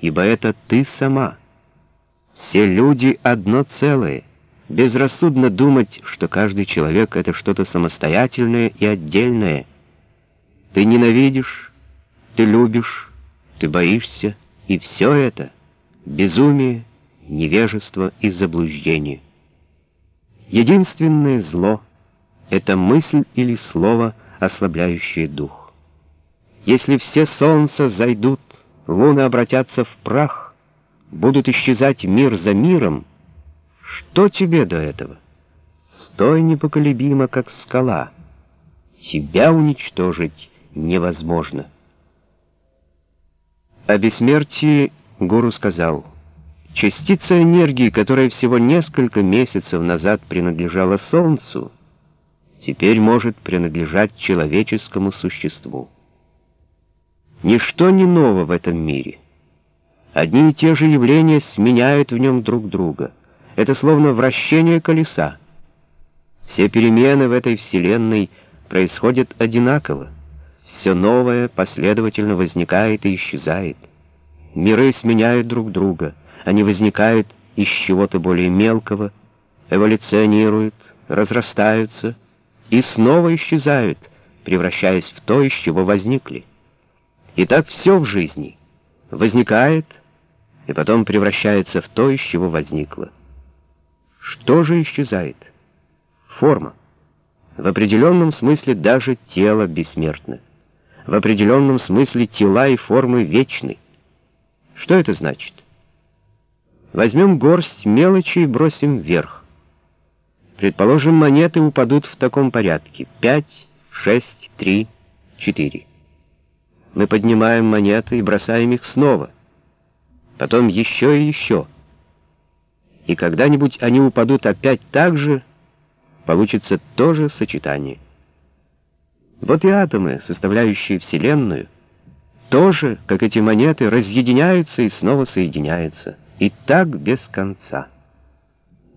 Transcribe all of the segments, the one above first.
ибо это ты сама. Все люди одно целое. Безрассудно думать, что каждый человек — это что-то самостоятельное и отдельное. Ты ненавидишь, ты любишь, ты боишься, и все это — безумие, невежество и заблуждение. Единственное зло — это мысль или слово, ослабляющее дух. Если все солнца зайдут, луны обратятся в прах, будут исчезать мир за миром, что тебе до этого? Стой непоколебимо, как скала. Тебя уничтожить невозможно. О бессмертии гуру сказал, частица энергии, которая всего несколько месяцев назад принадлежала Солнцу, теперь может принадлежать человеческому существу. Ничто не ново в этом мире. Одни и те же явления сменяют в нем друг друга. Это словно вращение колеса. Все перемены в этой вселенной происходят одинаково. Все новое последовательно возникает и исчезает. Миры сменяют друг друга. Они возникают из чего-то более мелкого, эволюционируют, разрастаются и снова исчезают, превращаясь в то, из чего возникли. И так все в жизни возникает и потом превращается в то, из чего возникло. Что же исчезает? Форма. В определенном смысле даже тело бессмертно. В определенном смысле тела и формы вечны. Что это значит? Возьмем горсть мелочи и бросим вверх. Предположим, монеты упадут в таком порядке. Пять, шесть, три, четыре. Мы поднимаем монеты и бросаем их снова. Потом еще и еще. И когда-нибудь они упадут опять так же, получится то же сочетание. Вот и атомы, составляющие Вселенную, тоже, как эти монеты, разъединяются и снова соединяются. И так без конца.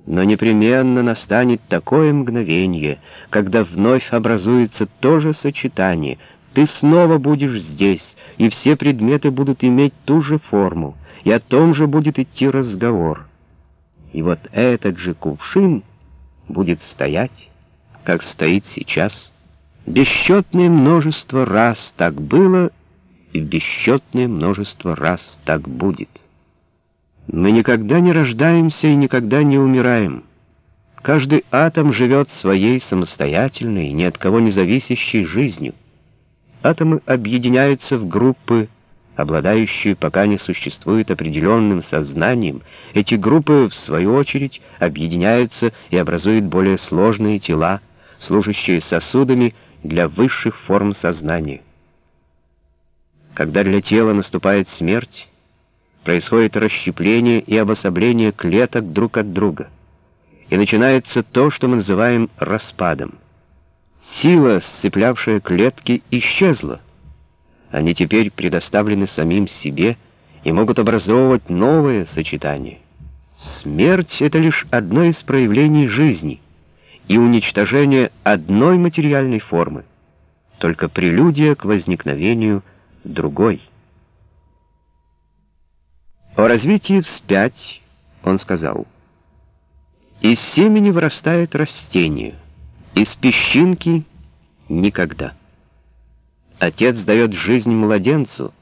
Но непременно настанет такое мгновение, когда вновь образуется то же сочетание — ты снова будешь здесь, и все предметы будут иметь ту же форму, и о том же будет идти разговор. И вот этот же кувшин будет стоять, как стоит сейчас. Бесчетное множество раз так было, и бесчетное множество раз так будет. Мы никогда не рождаемся и никогда не умираем. Каждый атом живет своей самостоятельной, ни от кого не зависящей жизнью. Атомы объединяются в группы, обладающие пока не существует определенным сознанием. Эти группы, в свою очередь, объединяются и образуют более сложные тела, служащие сосудами для высших форм сознания. Когда для тела наступает смерть, происходит расщепление и обособление клеток друг от друга, и начинается то, что мы называем распадом. Сила, сцеплявшая клетки, исчезла. Они теперь предоставлены самим себе и могут образовывать новые сочетания. Смерть — это лишь одно из проявлений жизни и уничтожение одной материальной формы, только прелюдия к возникновению другой. О развитии вспять он сказал, «Из семени вырастает растение». Из песчинки никогда. Отец дает жизнь младенцу,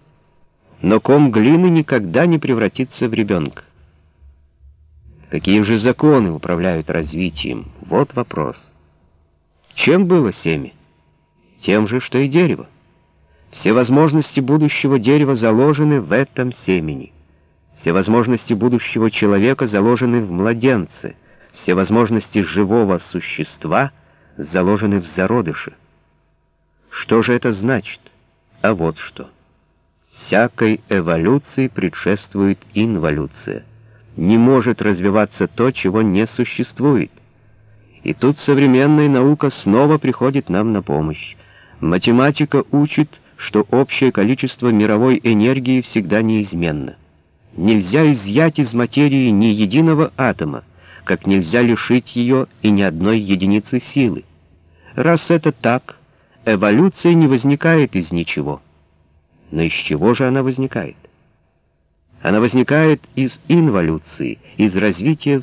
но ком глины никогда не превратится в ребенка. Какие же законы управляют развитием? Вот вопрос. Чем было семя? Тем же, что и дерево. Все возможности будущего дерева заложены в этом семени. Все возможности будущего человека заложены в младенце. Все возможности живого существа — заложены в зародыше. Что же это значит? А вот что. Всякой эволюции предшествует инволюция. Не может развиваться то, чего не существует. И тут современная наука снова приходит нам на помощь. Математика учит, что общее количество мировой энергии всегда неизменно. Нельзя изъять из материи ни единого атома, как нельзя лишить ее и ни одной единицы силы. Раз это так, эволюция не возникает из ничего. Но из чего же она возникает? Она возникает из инволюции, из развития